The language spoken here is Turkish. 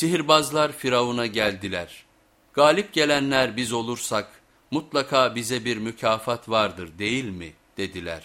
Sihirbazlar Firavun'a geldiler. Galip gelenler biz olursak mutlaka bize bir mükafat vardır değil mi dediler.